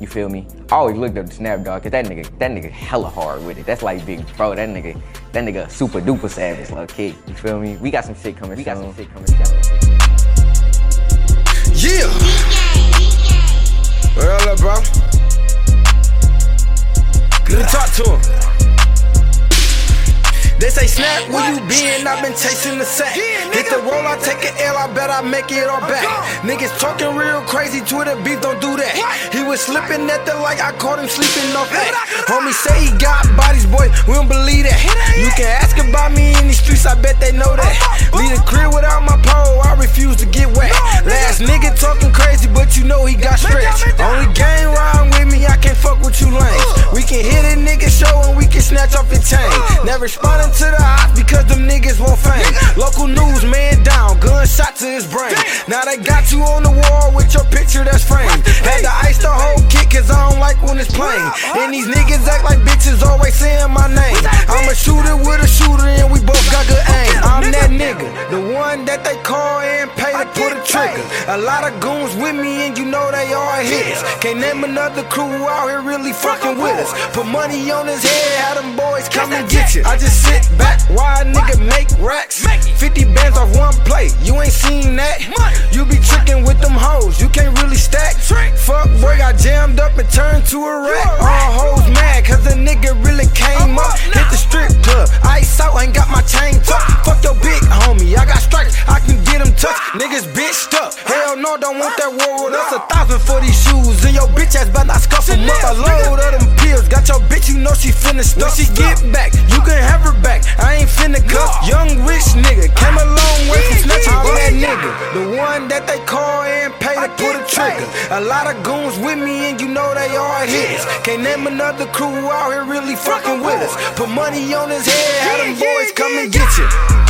You feel me? I always looked up to Snap Dog cause that nigga, that nigga hella hard with it. That's like big bro. That nigga, that nigga super duper savage, low kid. You feel me? We got some shit coming. We got some shit coming. Yeah. What up, bro? Let me talk to him. They say snap, where you been? I've been chasing the sack. Hit the roll, I take an L, I bet I make it all back. Niggas talking real crazy, Twitter beef, don't do that. Was slipping at the light, I caught him sleeping off that. Homie say he got bodies, boy, we don't believe that. You can ask about me in these streets, I bet they know that. Leave the crib without my pole, I refuse to get wet. Last nigga talking crazy, but you know he got stretched. Only gang riding with me, I can't fuck with you lanes. We can hit a nigga show and we can snatch off your chain. Never responding to the ops because them niggas want fame. Local news, man down, gunshot to his brain. Now they got you on the wall with your picture that's framed. Always saying my name. I'm a shooter with a shooter and we both got good aim. I'm that nigga, the one that they call and pay to pull the trigger. A lot of goons with me and you know they all hitters. Can't name another crew out here really fucking with us. Put money on his head, have them boys come and get you. I just sit back, why a nigga make racks? 50 bands off one plate, you ain't seen jammed up and turned to a rat. All hoes mad, cause a nigga really came up. Hit the strip club, ice out, ain't got my chain tucked. Fuck your big homie, I got strikes, I can get them touched. Niggas bitched up, hell no, don't want that war with us. A thousand for these shoes, and your bitch ass better not scuff them up. A load of them pills, got your bitch, you know she finna stuff. When she get back, you can have her back. I ain't finna cuff. Young rich nigga, came a long way from snatching that nigga. The one that they call trigger. A lot of goons with me, and you know they all hitters. Can't name another crew out here really fucking with us. Put money on his head, have them boys come and get you.